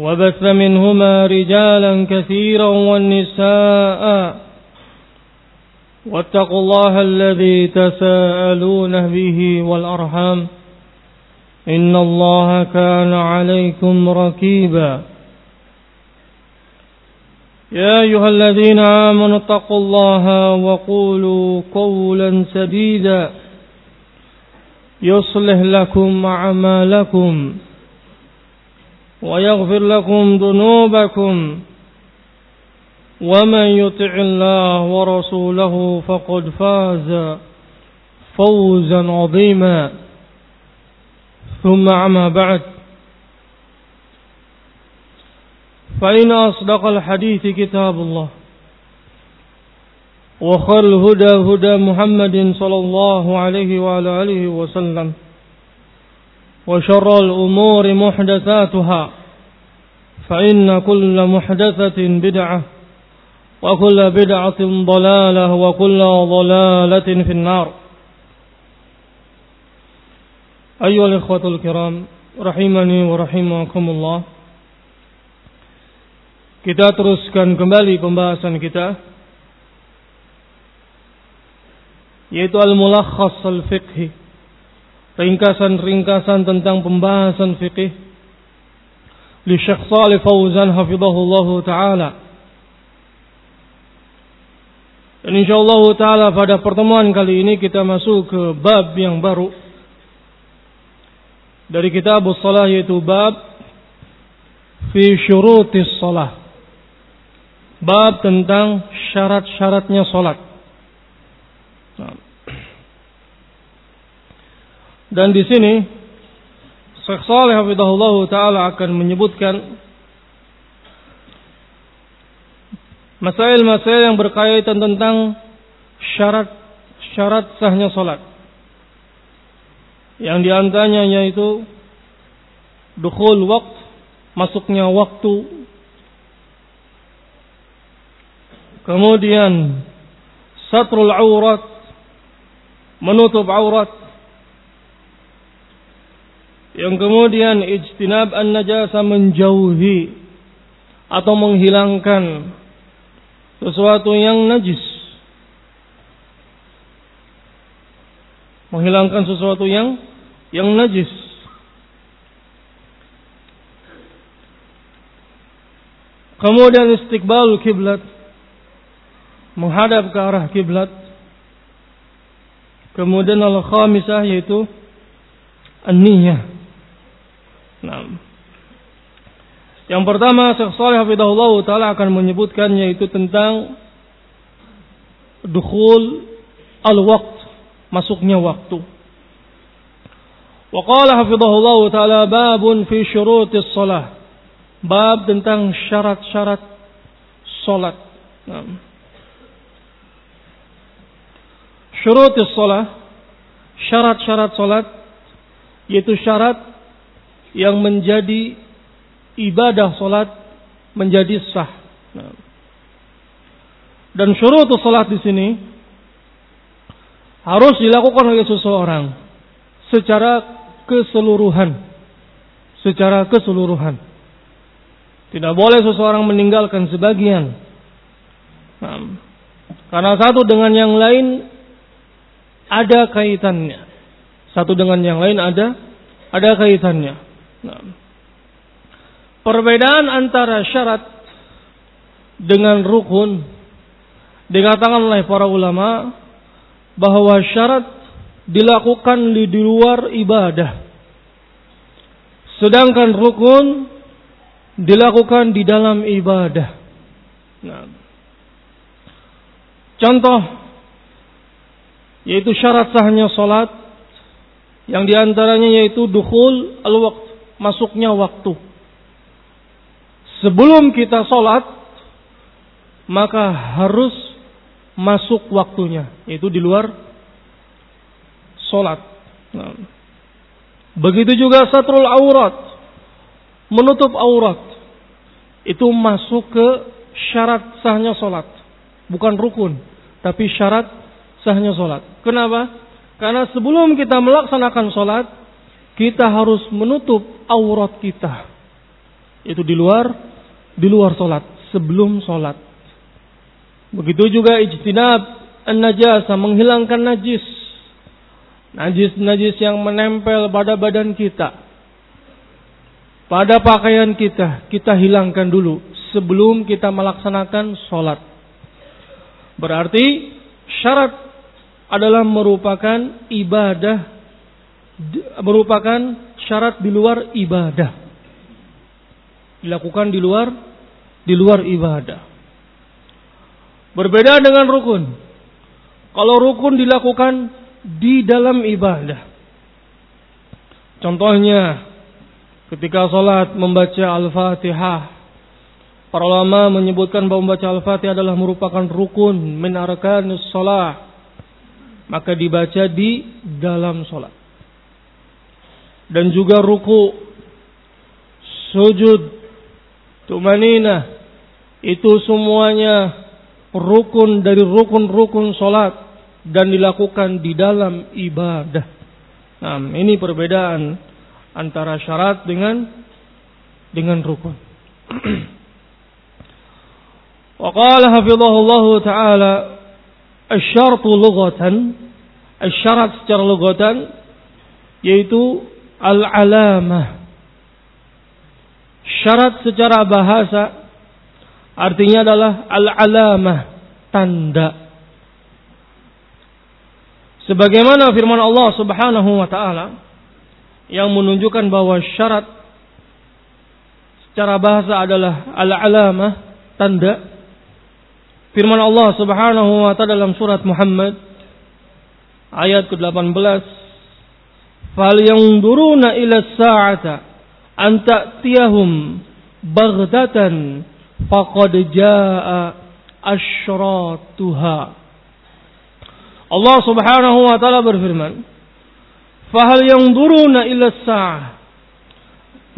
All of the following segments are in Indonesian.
وبث منهما رجالا كثيرا والنساء. واتقوا الله الذي تساءلون به والأرحام. إن الله كان عليكم ركيبا. يا أيها الذين آمنوا اتقوا الله وقولوا قولا سديدا. يصلح لكم أعمالكم. ويغفر لكم ذنوبكم ومن يطع الله ورسوله فقد فاز فوزا عظيما. ثم عما بعد. فإن أصدق الحديث كتاب الله وخر الهدى هدى محمد صلى الله عليه وعلى آله وسلم. وشر الأمور محدثاتها فإن كل محدثة بدعة وكل بدعة ضلالة وكل ضلالة في النار. أيها الإخوة الكرام رحمني ورحمكم الله. Kita teruskan kembali pembahasan kita yaitu al-mulakhas al-fiqhi. Ringkasan-ringkasan tentang pembahasan fikih li Syekh Salih Fauzan hafizahullah taala. Dan insyaallah taala pada pertemuan kali ini kita masuk ke bab yang baru dari kitab shalah yaitu bab fi syurutis shalah. Bab tentang syarat-syaratnya salat. Nah. Dan di sini Syekh Saleh Hafizahullah Ta'ala akan menyebutkan Masail-masail yang berkaitan tentang syarat-syarat sahnya salat. Yang di antaranya yaitu Dukhul waktu Masuknya waktu Kemudian satrul aurat menutup aurat. Yang kemudian ijtinab an-najasa menjauhi atau menghilangkan sesuatu yang najis. Menghilangkan sesuatu yang yang najis. Kemudian istiqbal kiblat menghadap ke arah kiblat. Kemudian al-khamisah yaitu an-niyah. Nah. Yang pertama Syekh Shalih Hafizahullah taala akan menyebutkan yaitu tentang dukhul al-waqt, masuknya waktu. Wa qala hafizahullah taala babun fi syurutis shalah. Bab tentang syarat-syarat salat. Nah. syurutis sholat, syarat-syarat sholat, yaitu syarat yang menjadi ibadah sholat menjadi sah. Nah. Dan syurutus sholat di sini harus dilakukan oleh seseorang secara keseluruhan. Secara keseluruhan. Tidak boleh seseorang meninggalkan sebagian. Nah, karena satu dengan yang lain ada kaitannya. Satu dengan yang lain ada ada kaitannya. Nah. Perbedaan antara syarat dengan rukun dikatakan oleh para ulama bahwa syarat dilakukan di luar ibadah. Sedangkan rukun dilakukan di dalam ibadah. Nah. Contoh yaitu syarat sahnya salat yang di antaranya yaitu dukhul al-waqt, masuknya waktu. Sebelum kita sholat, maka harus masuk waktunya, yaitu di luar sholat. Nah. Begitu juga satrul aurat, menutup aurat, itu masuk ke syarat sahnya sholat, bukan rukun, tapi syarat sahnya sholat. Kenapa? Karena sebelum kita melaksanakan sholat, kita harus menutup aurat kita. Itu di luar, di luar sholat, sebelum sholat. Begitu juga ijtinab an-najasa, menghilangkan najis. Najis-najis yang menempel pada badan kita. Pada pakaian kita, kita hilangkan dulu sebelum kita melaksanakan sholat. Berarti syarat adalah merupakan ibadah merupakan syarat di luar ibadah. Dilakukan di luar di luar ibadah. Berbeda dengan rukun. Kalau rukun dilakukan di dalam ibadah. Contohnya ketika sholat membaca Al-Fatihah. Para ulama menyebutkan bahwa membaca Al-Fatihah adalah merupakan rukun min arkanus sholat maka dibaca di dalam sholat. Dan juga ruku, sujud, tumanina, itu semuanya rukun dari rukun-rukun sholat dan dilakukan di dalam ibadah. Nah, ini perbedaan antara syarat dengan dengan rukun. Wa qala hafizahullah taala Asyartu lughatan Asyarat secara lughatan Yaitu Al-alamah. Syarat secara bahasa Artinya adalah Al-alamah Tanda. Sebagaimana firman Allah subhanahu wa ta'ala Yang menunjukkan bahwa syarat Secara bahasa adalah Al-alamah Tanda. Firman Allah Subhanahu wa taala dalam surat Muhammad ayat ke-18 Fal yanzuruna ila sa'ata an ta'tiyahum baghdatan faqad jaa asyratuha Allah Subhanahu wa taala berfirman Fahal yanzuruna ila sa'ah?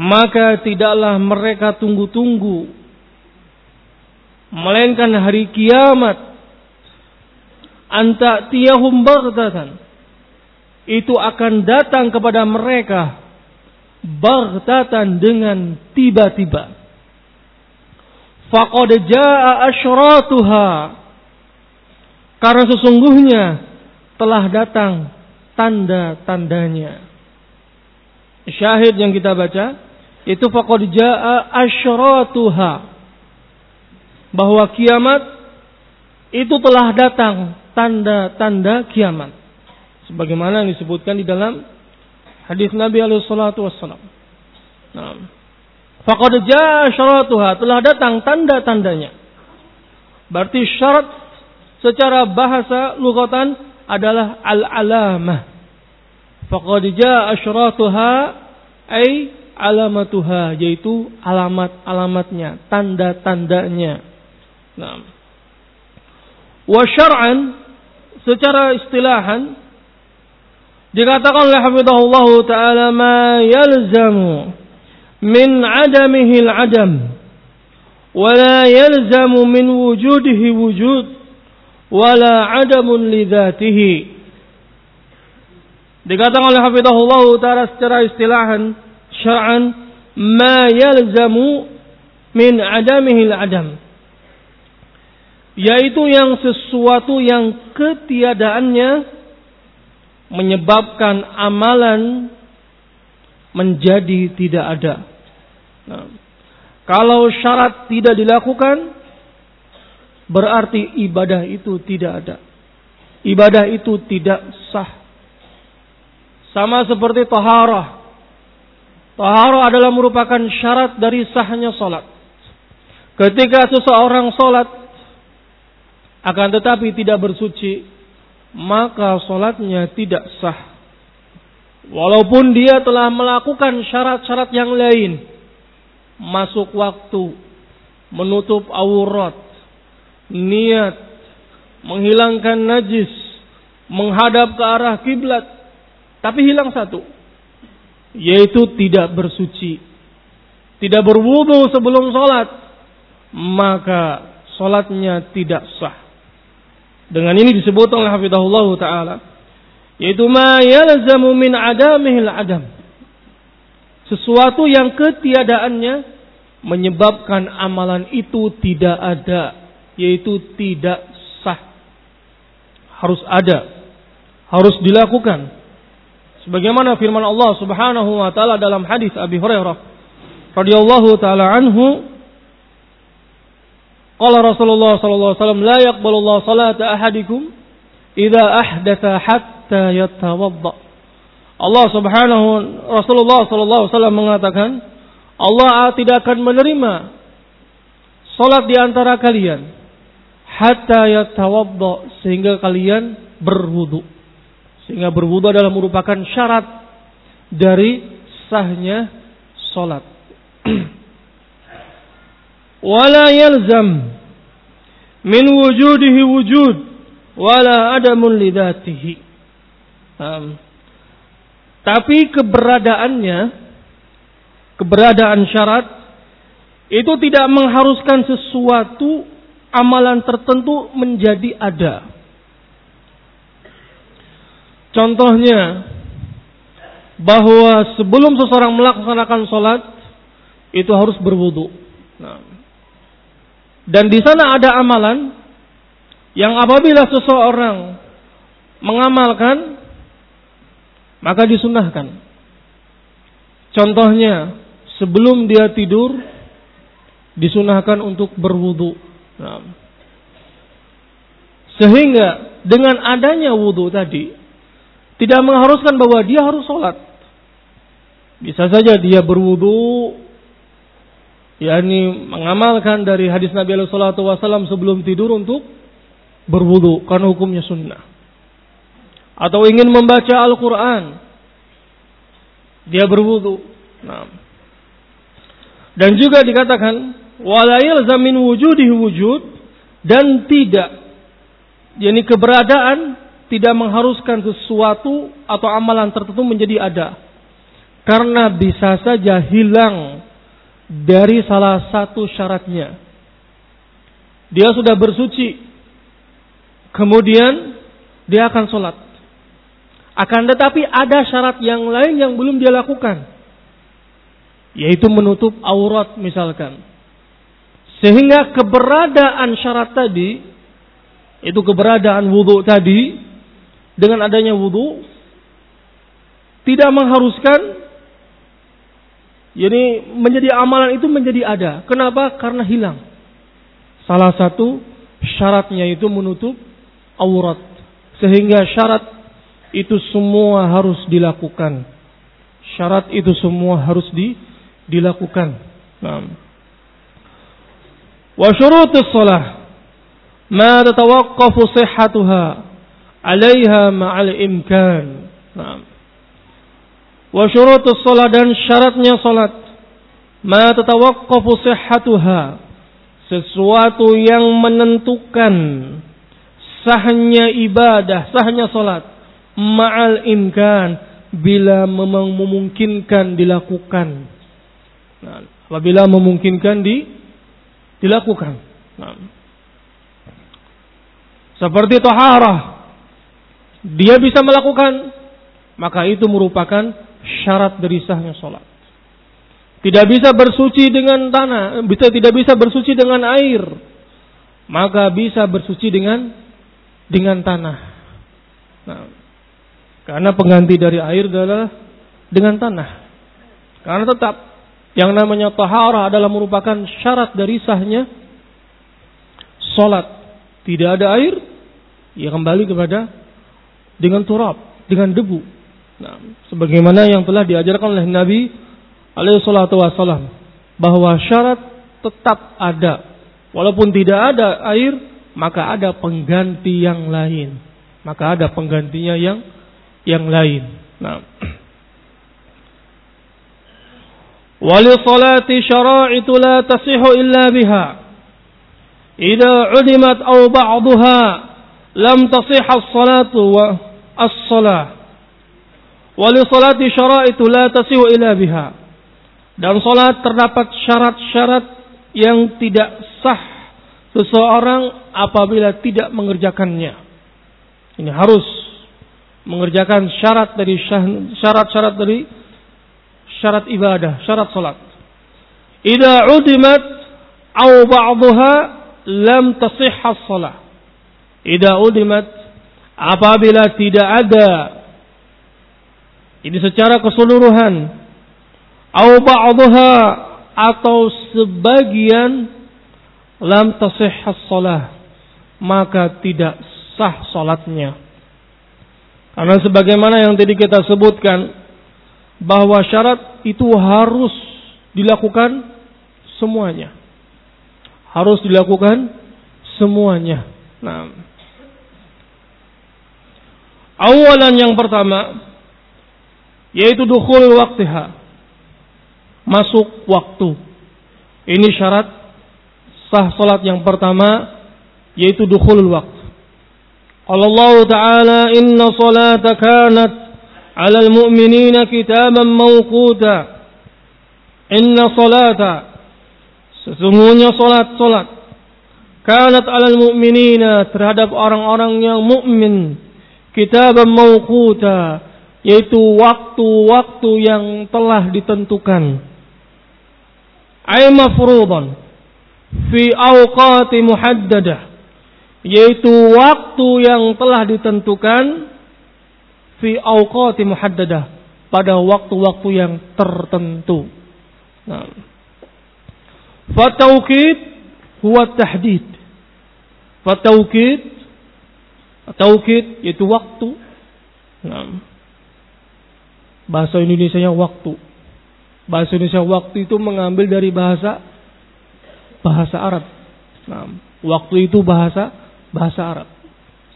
Maka tidaklah mereka tunggu-tunggu melainkan hari kiamat. Anta tiyahum baghtatan itu akan datang kepada mereka baghtatan dengan tiba-tiba. Faqad jaa asyratuha. Karena sesungguhnya telah datang tanda-tandanya. Syahid yang kita baca itu faqad jaa asyratuha. Bahwa kiamat itu telah datang tanda-tanda kiamat. Sebagaimana yang disebutkan di dalam hadis Nabi alaihi salatu wassalam. Nah, faqad jaa telah datang tanda-tandanya. Berarti syarat secara bahasa lugatan adalah al-alamah. Faqad jaa syaratuha ay alamatuha yaitu alamat-alamatnya, tanda-tandanya. Nah. Wa syar'an secara istilahan dikatakan oleh hafizahullah taala ma yalzamu min adamihi al-adam wa la yalzamu min wujudihi wujud wa la adamun li dhatihi. Dikatakan oleh hafizahullah taala secara istilahan syar'an ma yalzamu min adamihi al-adam yaitu yang sesuatu yang ketiadaannya menyebabkan amalan menjadi tidak ada. Nah, Kalau syarat tidak dilakukan, berarti ibadah itu tidak ada. Ibadah itu tidak sah. Sama seperti taharah. Taharah adalah merupakan syarat dari sahnya solat. Ketika seseorang solat, akan tetapi tidak bersuci, maka solatnya tidak sah. Walaupun dia telah melakukan syarat-syarat yang lain, masuk waktu, menutup aurat, niat, menghilangkan najis, menghadap ke arah kiblat, tapi hilang satu, yaitu tidak bersuci, tidak berwudu sebelum sholat, maka sholatnya tidak sah. Dengan ini disebut oleh Hafizahullah Ta'ala yaitu ma yalzamu min adamihil adam. Sesuatu yang ketiadaannya menyebabkan amalan itu tidak ada, yaitu tidak sah. Harus ada, harus dilakukan. Sebagaimana firman Allah Subhanahu wa taala dalam hadis Abi Hurairah radhiyallahu taala anhu Qala Rasulullah sallallahu alaihi wasallam la yaqbalu Allah salata ahadikum idza ahdatha hatta yatawadda. Allah Subhanahu Rasulullah sallallahu alaihi wasallam mengatakan, Allah tidak akan menerima salat di antara kalian hatta yatawadda sehingga kalian berwudu. Sehingga berwudu adalah merupakan syarat dari sahnya salat. Wala yalzam min wujudihi wujud wala adamun lidatihi. Um, tapi keberadaannya, keberadaan syarat itu tidak mengharuskan sesuatu amalan tertentu menjadi ada. Contohnya, bahwa sebelum seseorang melaksanakan sholat itu harus berwudu. Nah, dan di sana ada amalan yang apabila seseorang mengamalkan maka disunahkan. Contohnya, sebelum dia tidur, disunahkan untuk berwudu. Nah. Sehingga dengan adanya wudu tadi, tidak mengharuskan bahwa dia harus sholat. Bisa saja dia berwudu, yakni mengamalkan dari hadis Nabi Sallallahu Alaihi Wasallam sebelum tidur untuk berwudu, karena hukumnya sunnah atau ingin membaca Al-Quran, dia berwudu. Nah. Dan juga dikatakan walayil zamin wujudi wujud dan tidak yakni keberadaan tidak mengharuskan sesuatu atau amalan tertentu menjadi ada. Karena bisa saja hilang dari salah satu syaratnya. Dia sudah bersuci. Kemudian dia akan sholat. Akan tetapi ada syarat yang lain yang belum dia lakukan. Yaitu menutup aurat misalkan. Sehingga keberadaan syarat tadi, itu keberadaan wudhu tadi, dengan adanya wudhu, tidak mengharuskan, jadi menjadi amalan itu menjadi ada. Kenapa? Karena hilang. Salah satu syaratnya itu menutup aurat. Sehingga syarat itu semua harus dilakukan. Syarat itu semua harus di, dilakukan. Nah. Wa syurutus salah ma tatawaqqafu sihhatuha 'alaiha ma'al imkan. Nah. Wa syurutus salah dan syaratnya salat ma tatawaqqafu sihhatuha sesuatu yang menentukan sahnya ibadah, sahnya salat ma'al imkan bila memang memungkinkan dilakukan. Nah, apabila memungkinkan di dilakukan. Nah. Seperti toharah, dia bisa melakukan, maka itu merupakan syarat dari sahnya sholat. Tidak bisa bersuci dengan tanah, bisa tidak bisa bersuci dengan air, maka bisa bersuci dengan dengan tanah. Nah, karena pengganti dari air adalah dengan tanah. Karena tetap Yang namanya taharah adalah merupakan syarat dari sahnya salat. Tidak ada air, ya kembali kepada dengan turab, dengan debu. Nah, sebagaimana yang telah diajarkan oleh Nabi alaihi salatu wasallam bahwa syarat tetap ada. Walaupun tidak ada air, maka ada pengganti yang lain. Maka ada penggantinya yang yang lain. Nah, ولصلاة شرائط لا تصح إلا بها إذا عدمت أو بعضها لم تصح الصلاة والصلاة Wali salati syara'itu la tasihu ila biha. dan salat terdapat syarat-syarat yang tidak sah seseorang apabila tidak mengerjakannya. Ini harus mengerjakan syarat dari syarat-syarat dari syarat ibadah, syarat salat. Idza udimat au ba'daha lam tasihha shalah. Idza udimat apabila tidak ada ini secara keseluruhan aw ba'daha atau sebagian lam tasihha shalah maka tidak sah salatnya. Karena sebagaimana yang tadi kita sebutkan bahwa syarat itu harus dilakukan semuanya. Harus dilakukan semuanya. Nah, awalan yang pertama yaitu dukhul waktiha masuk waktu. Ini syarat sah salat yang pertama yaitu dukhul waktu Allah taala inna salata kanat 'ala al-mu'minina kitaban mawquta. Inna salata sesungguhnya salat salat kanat 'ala al-mu'minina terhadap orang-orang yang mukmin kitaban mawquta yaitu waktu-waktu yang telah ditentukan ay mafruḍan fi awqati muhaddadah yaitu waktu yang telah ditentukan fi awqati muhaddadah pada waktu-waktu yang tertentu. Nah. Fatawqid huwa tahdid. Fatawqid tauqid yaitu waktu. Nah. Bahasa Indonesia waktu. Bahasa Indonesia waktu itu mengambil dari bahasa bahasa Arab. Nah, waktu itu bahasa bahasa Arab.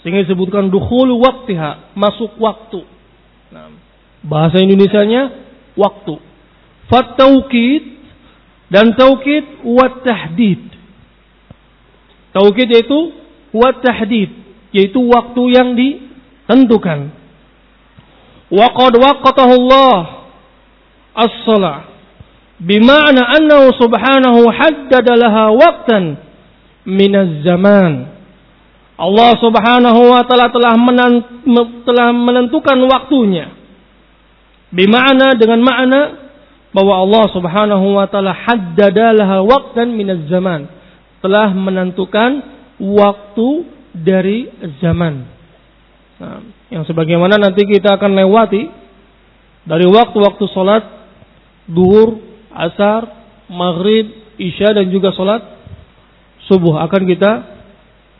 Sehingga disebutkan dukhul waktiha, masuk waktu. Nah, bahasa Indonesianya waktu. Fataukid dan taukid wat tahdid. Taukid yaitu wat tahdid, yaitu waktu yang ditentukan. Wa qad waqatahu Allah as-salah bima'na annahu subhanahu haddada laha waqtan min az-zaman Allah Subhanahu wa taala telah telah menentukan waktunya. Bima'na dengan makna bahwa Allah Subhanahu wa taala haddada laha waqtan minaz zaman. Telah menentukan waktu dari zaman. Nah, yang sebagaimana nanti kita akan lewati dari waktu-waktu sholat duhur, asar, maghrib, isya dan juga sholat subuh akan kita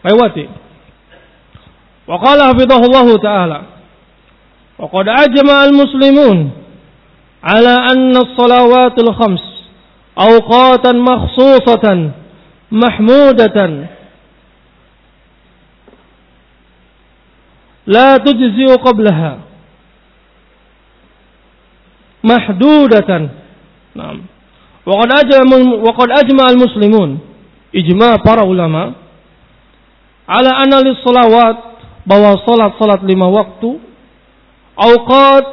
lewati. Waqala Allah ta'ala Wakad ajma al-muslimun ala anna salawatul khams awqatan makhsusatan mahmudatan la tujzi'u qablaha mahdudatan. Naam. Wa qad ajma wa qad ajma al-muslimun ijma para ulama ala anna lis salawat bahwa salat-salat lima waktu auqat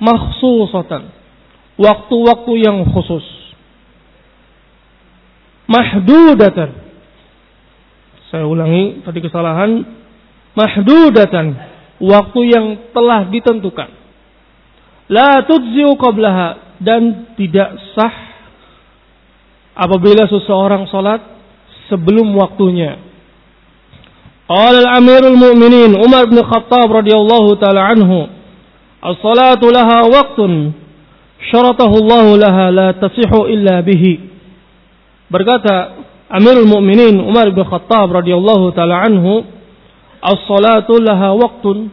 makhsusatan. Waktu-waktu yang khusus. Mahdudatan. Saya ulangi tadi kesalahan mahdudatan waktu yang telah ditentukan la tudziu qablaha dan tidak sah apabila seseorang salat sebelum waktunya قال الأمير المؤمنين عمر بن الخطاب رضي الله تعالى عنه الصلاة لها وقت syaratahu Allah laha la tasihu illa bihi. Berkata Amirul Mukminin Umar bin Khattab radhiyallahu taala anhu, "As-salatu laha waqtun."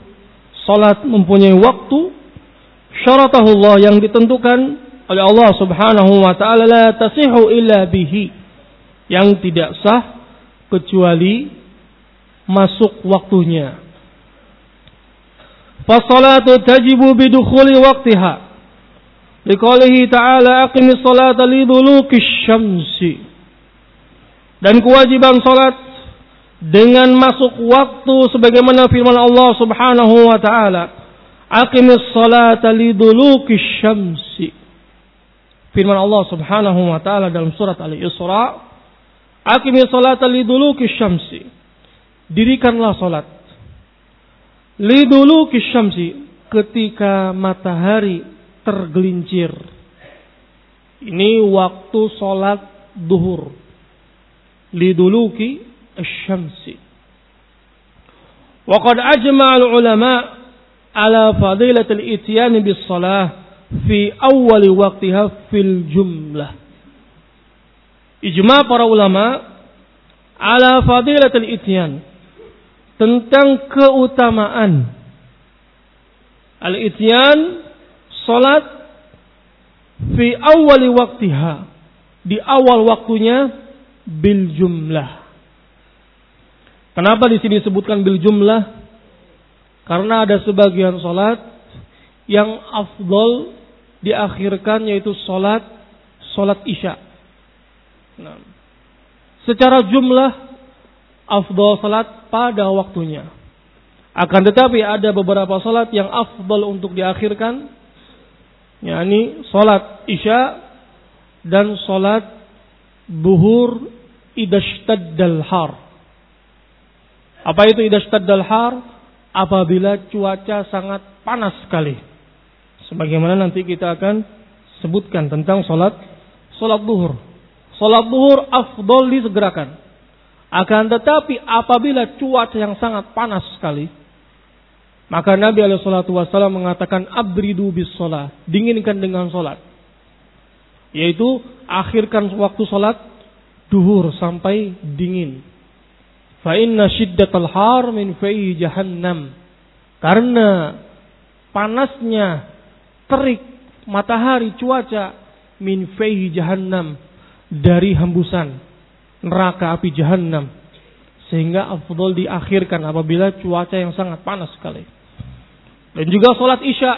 Salat mempunyai waktu syaratahu Allah yang ditentukan oleh Allah Subhanahu wa taala la tasihu illa bihi. Yang tidak sah kecuali masuk waktunya. Fasalatu tajibu bidukhuli waqtiha. Liqalihi ta'ala aqimis salata liduluki syamsi. Dan kewajiban salat dengan masuk waktu sebagaimana firman Allah Subhanahu wa taala. Aqimis salata syamsi. Firman Allah Subhanahu wa taala dalam surat Al-Isra, Aqimis salata syamsi. Dirikanlah salat. Liduluki syamsi ketika matahari tergelincir. Ini waktu sholat duhur. Liduluki syamsi. Waqad ajma'al ulama ala fadilat al-ityan bis salah fi awal waqtiha para ulama ala fadilat al-ityan tentang keutamaan al-ityan Salat fi awali waktiha di awal waktunya bil jumlah. Kenapa di sini disebutkan bil jumlah? Karena ada sebagian salat yang afdol diakhirkan yaitu salat salat isya. Nah, secara jumlah afdol salat pada waktunya. Akan tetapi ada beberapa salat yang afdol untuk diakhirkan yakni salat Isya dan salat buhur idashtaddal har. Apa itu idashtaddal har? Apabila cuaca sangat panas sekali. Sebagaimana nanti kita akan sebutkan tentang salat salat buhur. Salat buhur afdol disegerakan. Akan tetapi apabila cuaca yang sangat panas sekali, maka Nabi SAW mengatakan abridu bis sholat. Dinginkan dengan sholat. Yaitu akhirkan waktu sholat duhur sampai dingin. Fa inna shiddatal har min fa'i jahannam. Karena panasnya terik matahari cuaca min fa'i jahannam dari hembusan neraka api jahannam sehingga afdol diakhirkan apabila cuaca yang sangat panas sekali. Dan juga sholat isya.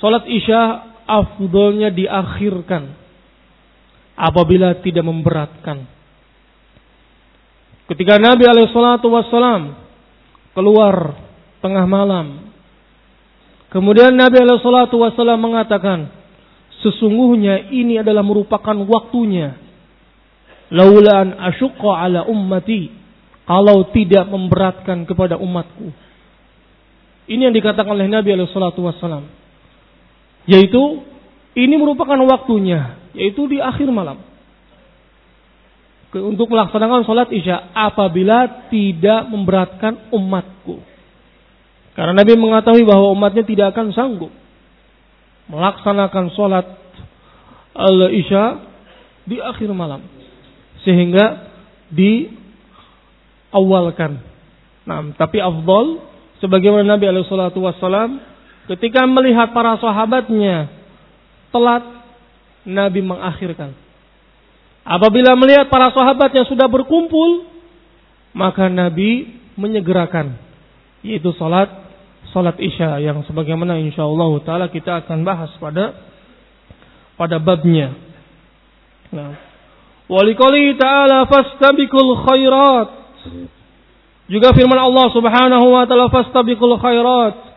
Sholat isya afdolnya diakhirkan. Apabila tidak memberatkan. Ketika Nabi Alaihissalam keluar tengah malam. Kemudian Nabi Alaihissalam mengatakan. Sesungguhnya ini adalah merupakan waktunya. Laulaan asyukka ala ummati. Kalau tidak memberatkan kepada umatku ini yang dikatakan oleh Nabi Alaihi Yaitu ini merupakan waktunya, yaitu di akhir malam. Untuk melaksanakan sholat isya apabila tidak memberatkan umatku. Karena Nabi mengetahui bahwa umatnya tidak akan sanggup melaksanakan sholat al-isya di akhir malam. Sehingga diawalkan. Nah, tapi afdol sebagaimana Nabi alaihi wasallam ketika melihat para sahabatnya telat Nabi mengakhirkan. Apabila melihat para sahabatnya sudah berkumpul, maka Nabi menyegerakan yaitu salat salat Isya yang sebagaimana insyaallah taala kita akan bahas pada pada babnya. Nah, walikali ta'ala fastabiqul khairat juga firman Allah Subhanahu wa taala fastabiqul khairat.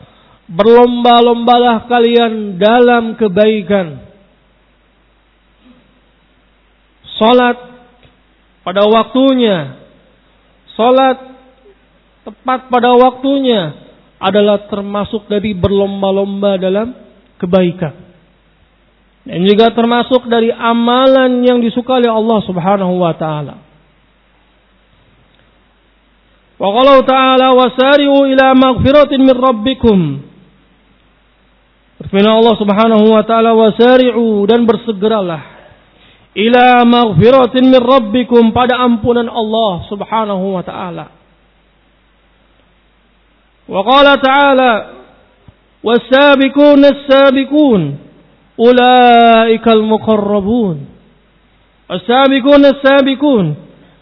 Berlomba-lombalah kalian dalam kebaikan. Salat pada waktunya. Salat tepat pada waktunya adalah termasuk dari berlomba-lomba dalam kebaikan. Dan juga termasuk dari amalan yang disukai oleh Allah Subhanahu wa taala. Wa qala ta'ala wasari'u ila maghfiratin min rabbikum. Firman Allah Subhanahu wa taala wasari'u dan bersegeralah ila maghfiratin min rabbikum pada ampunan Allah Subhanahu wa taala. Wa qala ta'ala was-sabiqun as-sabiqun ulaikal muqarrabun. As-sabiqun as-sabiqun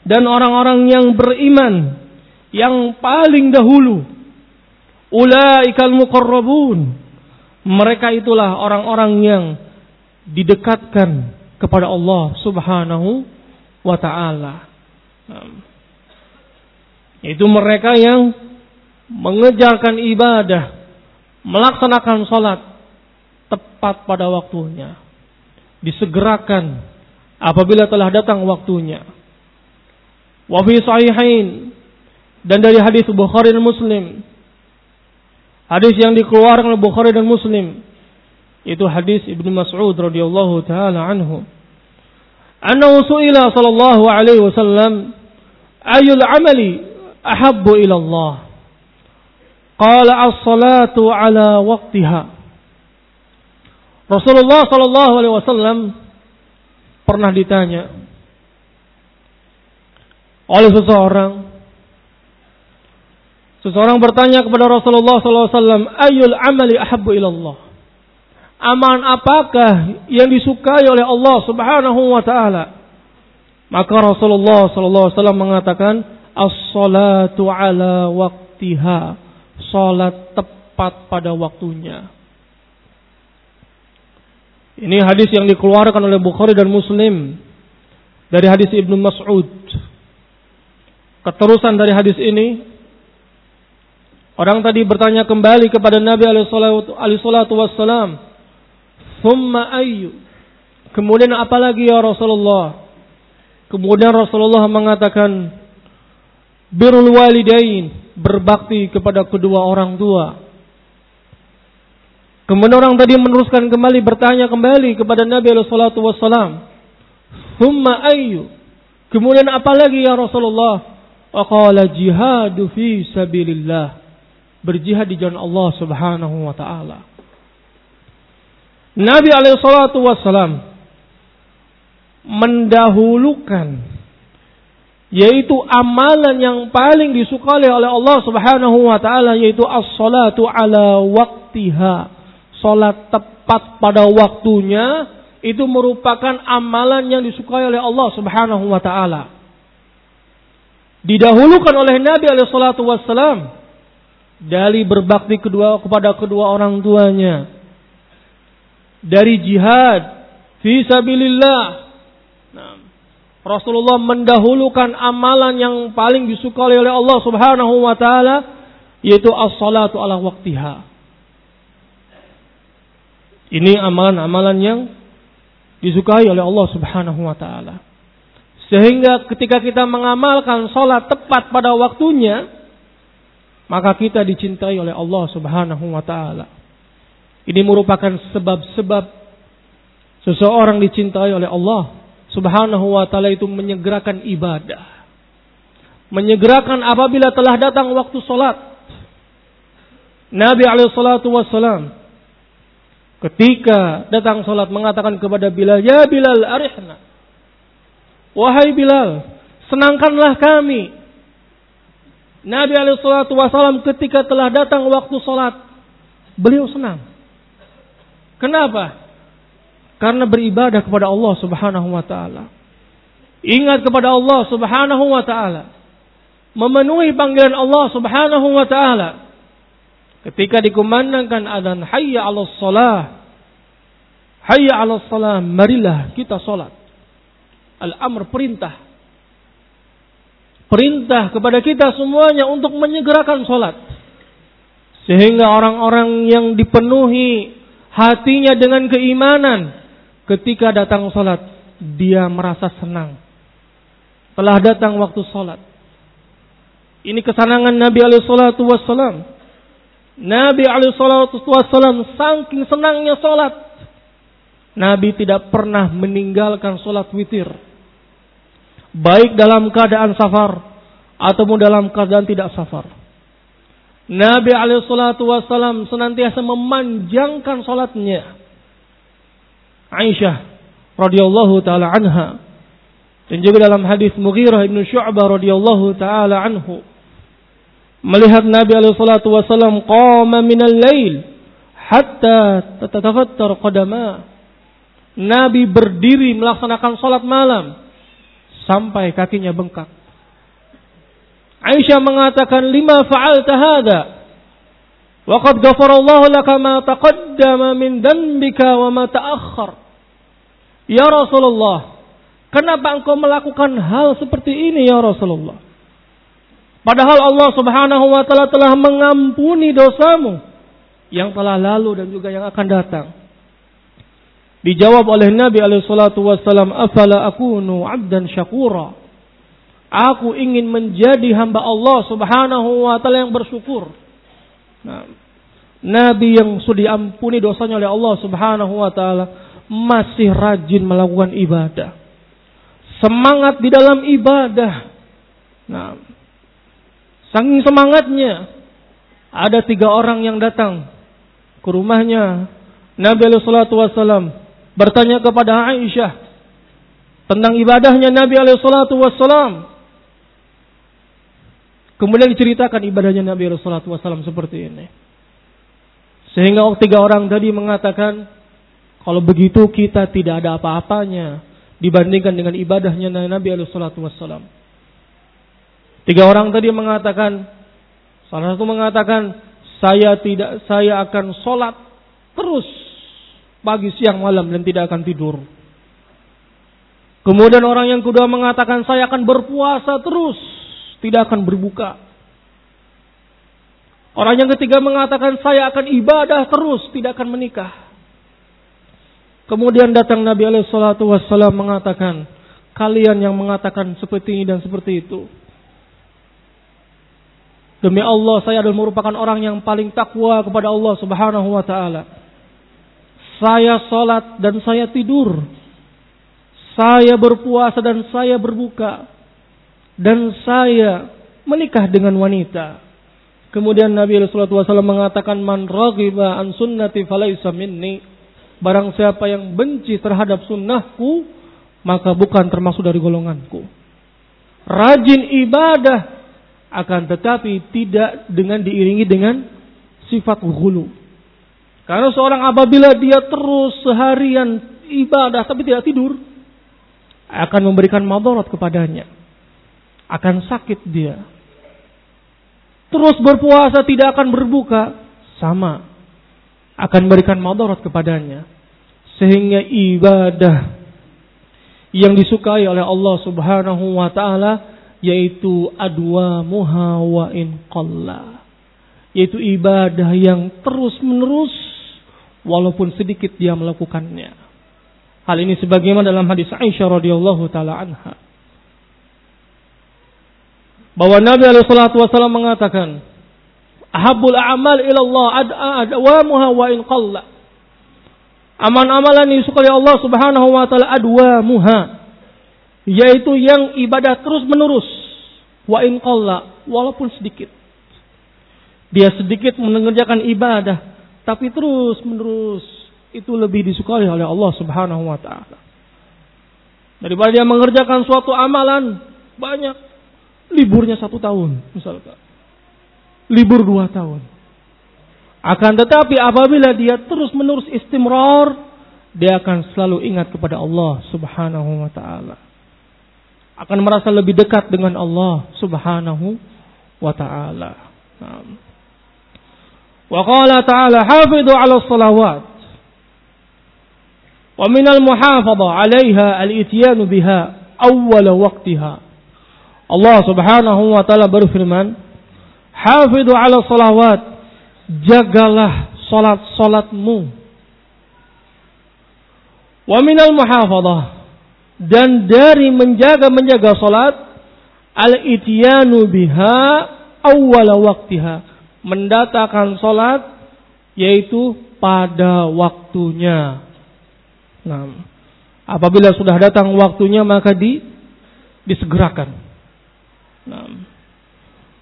dan orang-orang yang beriman yang paling dahulu ulaikal muqarrabun mereka itulah orang-orang yang didekatkan kepada Allah Subhanahu wa taala. Itu mereka yang mengejarkan ibadah, melaksanakan salat tepat pada waktunya. Disegerakan apabila telah datang waktunya. Wa fi sahihain dan dari hadis Bukhari dan Muslim Hadis yang dikeluarkan oleh Bukhari dan Muslim itu hadis Ibnu Mas'ud radhiyallahu taala anhu. Annahu su'ila sallallahu alaihi wasallam ayul amali ahabbu ila Allah? Qala as-salatu ala waqtiha. Rasulullah sallallahu alaihi wasallam pernah ditanya oleh seseorang Seseorang bertanya kepada Rasulullah SAW, Ayul amali ahabbu ilallah. Aman apakah yang disukai oleh Allah Subhanahu wa taala? Maka Rasulullah SAW mengatakan, As-salatu ala waktiha. Salat tepat pada waktunya. Ini hadis yang dikeluarkan oleh Bukhari dan Muslim dari hadis Ibnu Mas'ud. Keterusan dari hadis ini Orang tadi bertanya kembali kepada Nabi alaihi salatu wassalam. Thumma ayyu. Kemudian apa lagi ya Rasulullah? Kemudian Rasulullah mengatakan birrul walidain, berbakti kepada kedua orang tua. Kemudian orang tadi meneruskan kembali bertanya kembali kepada Nabi alaihi salatu wassalam. Thumma ayyu. Kemudian apa lagi ya Rasulullah? Aqala jihadu fi sabilillah berjihad di jalan Allah Subhanahu wa taala. Nabi alaihi salatu wassalam mendahulukan yaitu amalan yang paling disukai oleh Allah Subhanahu wa taala yaitu as-salatu ala waqtiha. Salat tepat pada waktunya itu merupakan amalan yang disukai oleh Allah Subhanahu wa taala. Didahulukan oleh Nabi alaihi salatu wassalam dari berbakti kedua kepada kedua orang tuanya dari jihad fi sabilillah. Rasulullah mendahulukan amalan yang paling disukai oleh Allah Subhanahu wa taala yaitu as-salatu ala waktiha ini amalan-amalan yang disukai oleh Allah Subhanahu wa taala. Sehingga ketika kita mengamalkan salat tepat pada waktunya maka kita dicintai oleh Allah Subhanahu wa taala. Ini merupakan sebab-sebab seseorang dicintai oleh Allah Subhanahu wa taala itu menyegerakan ibadah. Menyegerakan apabila telah datang waktu salat. Nabi alaihi salatu wassalam ketika datang salat mengatakan kepada Bilal, "Ya Bilal, arihna." Wahai Bilal, senangkanlah kami Nabi SAW ketika telah datang waktu sholat, beliau senang. Kenapa? Karena beribadah kepada Allah Subhanahu wa taala. Ingat kepada Allah Subhanahu wa taala. Memenuhi panggilan Allah Subhanahu wa taala. Ketika dikumandangkan adzan hayya 'alas shalah. Hayya 'alas shalah, marilah kita salat. Al-amr perintah perintah kepada kita semuanya untuk menyegerakan sholat. Sehingga orang-orang yang dipenuhi hatinya dengan keimanan ketika datang sholat, dia merasa senang. Telah datang waktu sholat. Ini kesenangan Nabi alaihi salatu wassalam. Nabi alaihi salatu wassalam saking senangnya sholat. Nabi tidak pernah meninggalkan sholat witir baik dalam keadaan safar ataupun dalam keadaan tidak safar. Nabi alaihissalatu wassalam senantiasa memanjangkan salatnya. Aisyah radhiyallahu taala anha dan juga dalam hadis Mughirah bin Syu'bah radhiyallahu taala anhu melihat Nabi alaihissalatu wassalam qama minal lail hatta tatatafattar qadama. Nabi berdiri melaksanakan salat malam sampai kakinya bengkak. Aisyah mengatakan lima fa'alta hadha wa qad ghafarallahu laka ma taqaddama min dhanbika wa ma ta'akhkhar. Ya Rasulullah, kenapa engkau melakukan hal seperti ini ya Rasulullah? Padahal Allah Subhanahu wa taala telah mengampuni dosamu yang telah lalu dan juga yang akan datang. Dijawab oleh Nabi alaihi salatu wasallam, "Afala akunu 'abdan syakura?" Aku ingin menjadi hamba Allah subhanahu wa ta'ala yang bersyukur. Nah, Nabi yang sudah diampuni dosanya oleh Allah subhanahu wa ta'ala masih rajin melakukan ibadah. Semangat di dalam ibadah. Nah, saking semangatnya ada tiga orang yang datang ke rumahnya Nabi alaihi salatu wasallam bertanya kepada Aisyah tentang ibadahnya Nabi alaihi salatu wasallam Kemudian diceritakan ibadahnya Nabi Rasulullah SAW seperti ini. Sehingga tiga orang tadi mengatakan, kalau begitu kita tidak ada apa-apanya dibandingkan dengan ibadahnya Nabi SAW. Tiga orang tadi mengatakan, salah satu mengatakan, saya tidak, saya akan sholat terus pagi, siang, malam dan tidak akan tidur. Kemudian orang yang kedua mengatakan, saya akan berpuasa terus tidak akan berbuka. Orang yang ketiga mengatakan saya akan ibadah terus, tidak akan menikah. Kemudian datang Nabi alaihi salatu wassalam mengatakan, kalian yang mengatakan seperti ini dan seperti itu. Demi Allah saya adalah merupakan orang yang paling takwa kepada Allah Subhanahu wa taala. Saya salat dan saya tidur. Saya berpuasa dan saya berbuka dan saya menikah dengan wanita. Kemudian Nabi SAW mengatakan man raghiba an sunnati falaysa minni. Barang siapa yang benci terhadap sunnahku, maka bukan termasuk dari golonganku. Rajin ibadah akan tetapi tidak dengan diiringi dengan sifat hulu. Karena seorang apabila dia terus seharian ibadah tapi tidak tidur, akan memberikan madarat kepadanya akan sakit dia. Terus berpuasa tidak akan berbuka, sama. Akan berikan madarat kepadanya. Sehingga ibadah yang disukai oleh Allah Subhanahu wa taala yaitu adwa muha wa in qalla. Yaitu ibadah yang terus-menerus walaupun sedikit dia melakukannya. Hal ini sebagaimana dalam hadis Aisyah radhiyallahu taala anha bahwa Nabi alaihi salatu wasallam mengatakan ahabul a'mal ila Allah adwamuha wa in qalla. Aman-amalan yang disukai Allah Subhanahu wa taala adwamuha yaitu yang ibadah terus menerus wa in qalla walaupun sedikit. Dia sedikit mengerjakan ibadah tapi terus menerus itu lebih disukai oleh Allah Subhanahu wa taala. Daripada dia mengerjakan suatu amalan banyak liburnya satu tahun, misalkan. Libur dua tahun. Akan tetapi apabila dia terus menerus istimrar, dia akan selalu ingat kepada Allah subhanahu wa ta'ala. Akan merasa lebih dekat dengan Allah subhanahu wa ta'ala. Wa qala ta'ala hafidhu ala salawat. Wa minal muhafadha alaiha al-ityanu biha awwala waqtiha. Allah Subhanahu wa taala berfirman, "Hafidhu 'ala salawat." Jagalah salat-salatmu. Wa minal muhafadhah dan dari menjaga menjaga salat al-ityanu biha awwal waktiha mendatangkan salat yaitu pada waktunya. Nah, apabila sudah datang waktunya maka di disegerakan.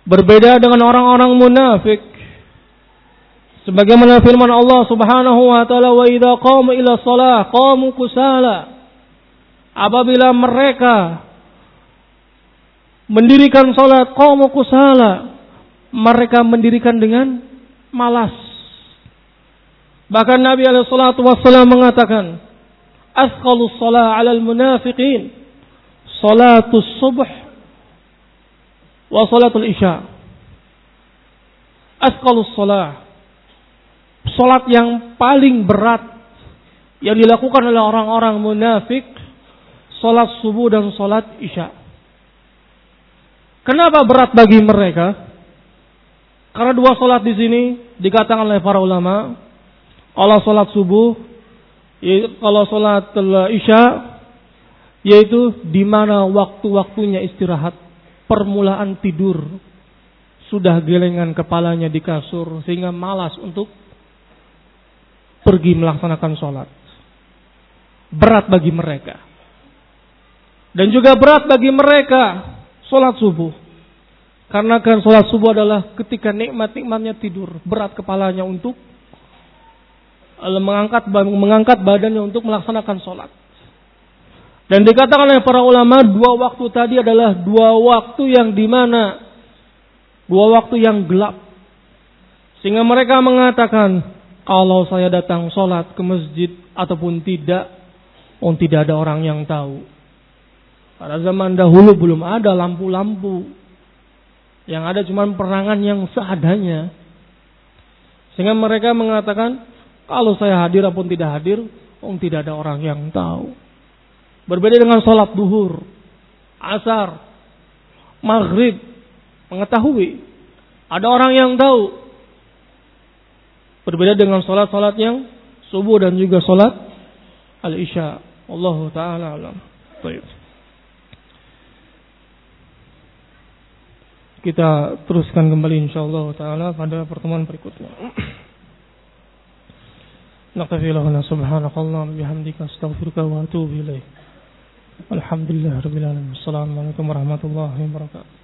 Berbeda dengan orang-orang munafik Sebagaimana firman Allah Subhanahu wa taala wa idza qamu ila shalah qamu kusala. Apabila mereka mendirikan salat qamu kusala, mereka mendirikan dengan malas. Bahkan Nabi alaihi salatu wasallam mengatakan, "Asqalus shalah 'alal munafiqin salatus subh wa salatul isya." Asqalus shalah Salat yang paling berat yang dilakukan oleh orang-orang munafik salat subuh dan salat isya. Kenapa berat bagi mereka? Karena dua salat di sini dikatakan oleh para ulama, kalau salat subuh, kalau salat isya, yaitu di mana waktu-waktunya istirahat, permulaan tidur, sudah gelengan kepalanya di kasur sehingga malas untuk pergi melaksanakan sholat. Berat bagi mereka. Dan juga berat bagi mereka sholat subuh. Karena kan sholat subuh adalah ketika nikmat-nikmatnya tidur. Berat kepalanya untuk mengangkat mengangkat badannya untuk melaksanakan sholat. Dan dikatakan oleh para ulama dua waktu tadi adalah dua waktu yang di mana dua waktu yang gelap. Sehingga mereka mengatakan kalau saya datang sholat ke masjid ataupun tidak, oh tidak ada orang yang tahu. Pada zaman dahulu belum ada lampu-lampu. Yang ada cuma perangan yang seadanya. Sehingga mereka mengatakan, kalau saya hadir ataupun tidak hadir, oh tidak ada orang yang tahu. Berbeda dengan sholat duhur, asar, maghrib, mengetahui. Ada orang yang tahu, Berbeda dengan salat-salat yang subuh dan juga salat al-isya. Allah taala alam. Baik. Kita teruskan kembali insyaallah taala pada pertemuan berikutnya. نقتفي لهنا سبحانك اللهم بحمدك استغفرك واتوب اليك Alhamdulillah Assalamualaikum warahmatullahi wabarakatuh.